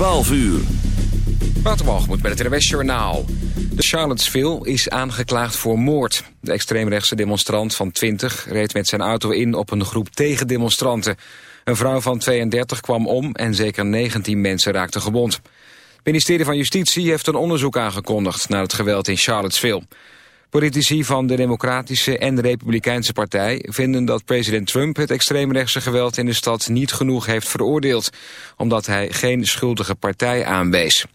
12 uur. Waterwalgemoed met het RWS Journaal. De Charlottesville is aangeklaagd voor moord. De extreemrechtse demonstrant van 20 reed met zijn auto in op een groep tegendemonstranten. Een vrouw van 32 kwam om en zeker 19 mensen raakten gewond. Het ministerie van Justitie heeft een onderzoek aangekondigd naar het geweld in Charlottesville. Politici van de Democratische en Republikeinse Partij vinden dat president Trump het extreemrechtse geweld in de stad niet genoeg heeft veroordeeld, omdat hij geen schuldige partij aanwees.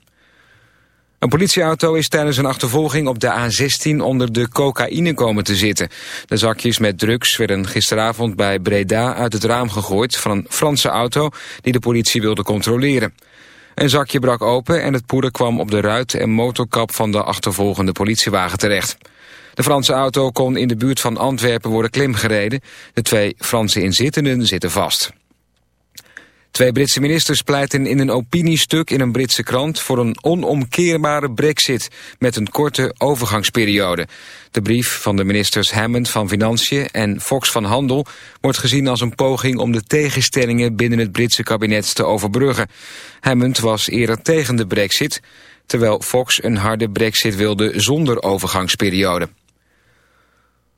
Een politieauto is tijdens een achtervolging op de A16 onder de cocaïne komen te zitten. De zakjes met drugs werden gisteravond bij Breda uit het raam gegooid van een Franse auto die de politie wilde controleren. Een zakje brak open en het poeder kwam op de ruit en motorkap van de achtervolgende politiewagen terecht. De Franse auto kon in de buurt van Antwerpen worden klimgereden. De twee Franse inzittenden zitten vast. Twee Britse ministers pleiten in een opiniestuk in een Britse krant... voor een onomkeerbare brexit met een korte overgangsperiode. De brief van de ministers Hammond van Financiën en Fox van Handel... wordt gezien als een poging om de tegenstellingen binnen het Britse kabinet te overbruggen. Hammond was eerder tegen de brexit... terwijl Fox een harde brexit wilde zonder overgangsperiode.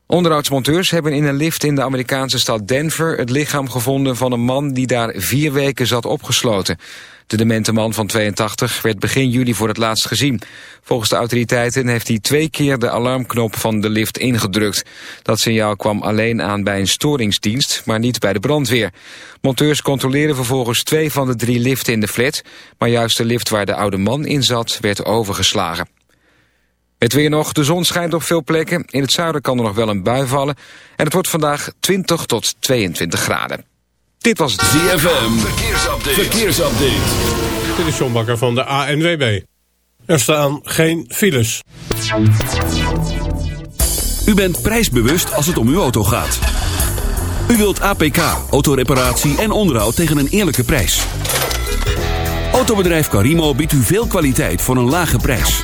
Onderhoudsmonteurs hebben in een lift in de Amerikaanse stad Denver... het lichaam gevonden van een man die daar vier weken zat opgesloten. De demente man van 82 werd begin juli voor het laatst gezien. Volgens de autoriteiten heeft hij twee keer de alarmknop van de lift ingedrukt. Dat signaal kwam alleen aan bij een storingsdienst, maar niet bij de brandweer. Monteurs controleerden vervolgens twee van de drie liften in de flat... maar juist de lift waar de oude man in zat werd overgeslagen. Het weer nog, de zon schijnt op veel plekken. In het zuiden kan er nog wel een bui vallen. En het wordt vandaag 20 tot 22 graden. Dit was het ZFM, verkeersupdate. verkeersupdate. Dit is John Bakker van de ANWB. Er staan geen files. U bent prijsbewust als het om uw auto gaat. U wilt APK, autoreparatie en onderhoud tegen een eerlijke prijs. Autobedrijf Carimo biedt u veel kwaliteit voor een lage prijs.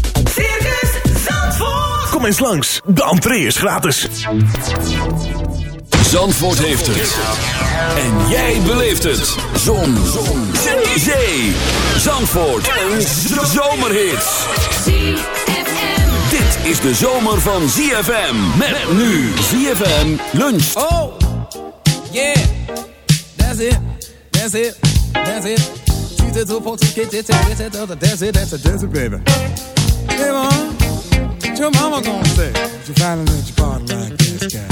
Kom eens langs, de entree is gratis. Zandvoort heeft het. En jij beleeft het. Zon. Zon. Zee. Zee. Zandvoort. Een zomerhit. Dit is de zomer van ZFM. Met nu ZFM lunch. Oh, yeah, that's it, that's it, that's it. What your mama gonna say? If you finally let your body like this guy.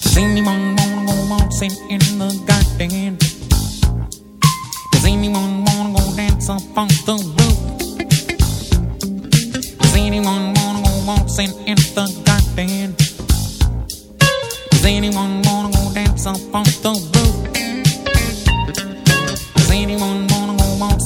Does anyone wanna go waltzing in the garden? Does anyone wanna go dance up on the roof? Does anyone wanna go waltzing in the garden? Does anyone wanna go dance up on the roof? Does anyone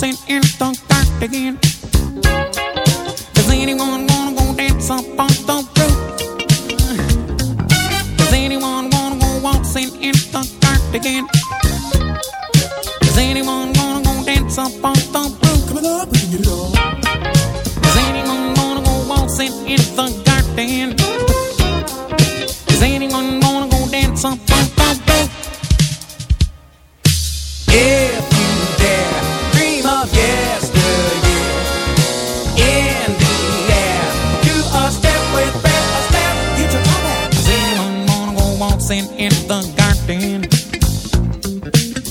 Dancing in the dark again. dancing in the garden.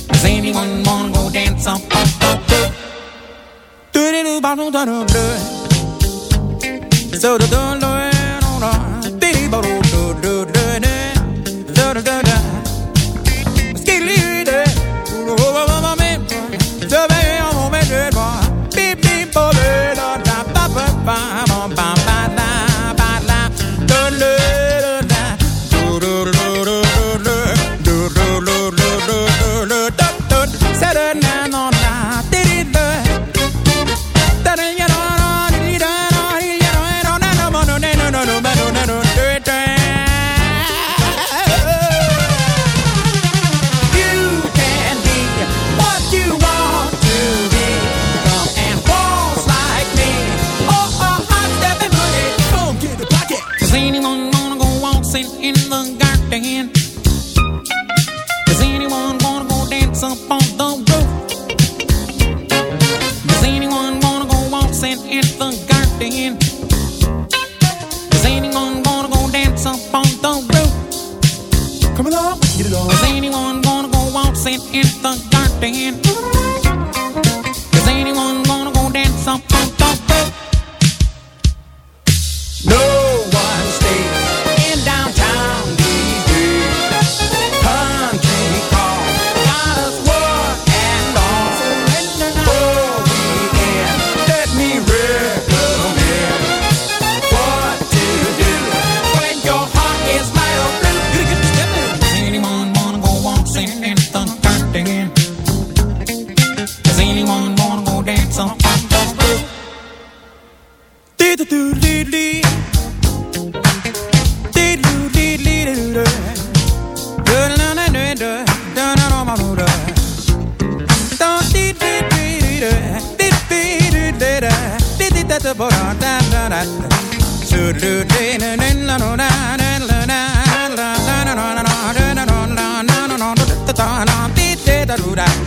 Does anyone wanna go dance up on the roof? Do do do do do do do. So do do do. da da de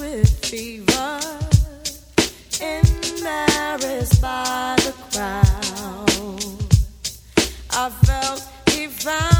with fever, embarrassed by the crowd. I felt he found.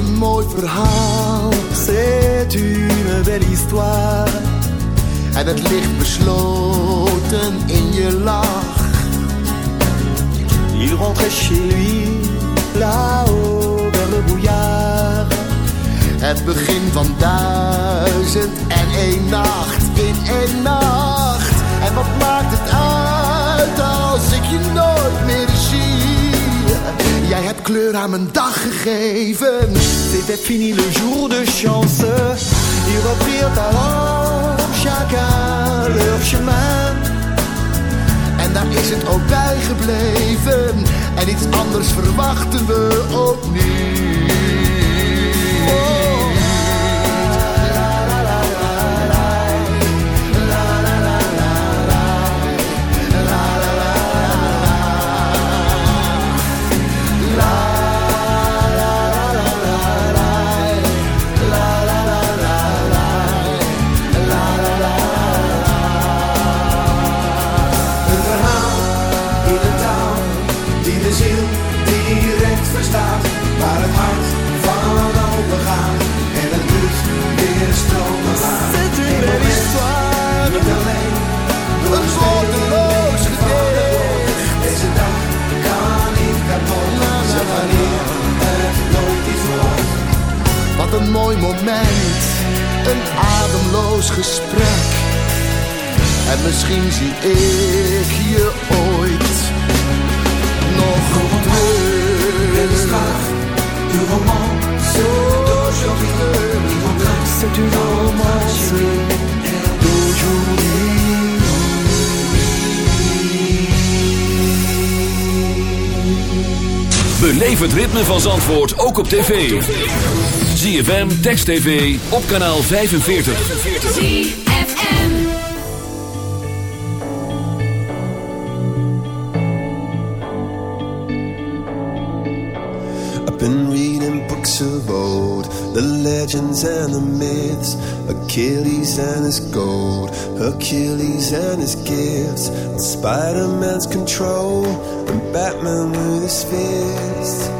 Een mooi verhaal, c'est une belle histoire. En het ligt besloten in je lach. Il rentrait chez lui, là-haut vers le bouillard. Het begin van duizend en één nacht in één nacht. En wat maakt het uit als ik je nooit meer zie? Jij hebt kleur aan mijn dag gegeven. C'était fini le jour de chance. Ils reprirent alors chacun leur chemin. En daar is het ook bij gebleven. En iets anders verwachten we ook Een mooi moment, een ademloos gesprek. En misschien zie ik je ooit nog terug. Du romance d'aujourd'hui, c'est une romance Beleef het ritme van Zandvoort ook op tv. ZFM, Text TV, op kanaal 45. ZFM. I've been reading books of old, the legends and the myths, Achilles and his gold, Hercules and his gifts, and Spider-Man's control, and Batman with his fists.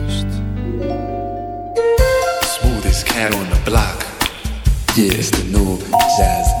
Cat on the block. Yeah, it's the new jazz.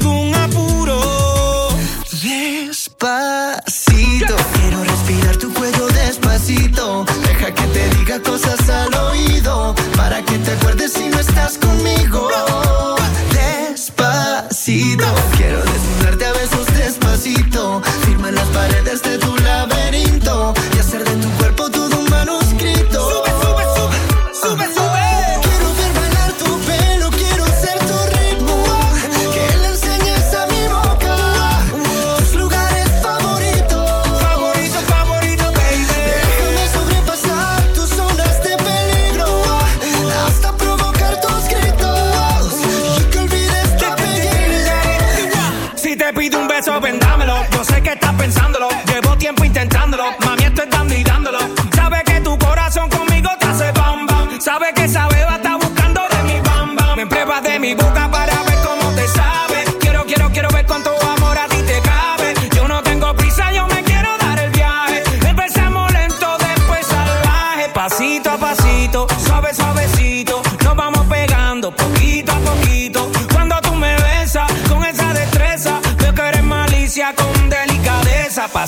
te pido un beso, vendámelo. Yo sé que estás pensándolo. Llevo tiempo intentándolo. Mami, estoy dando y dándolo. Sabe que tu corazón conmigo te hace bam bam. Sabe que esa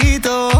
Despacito.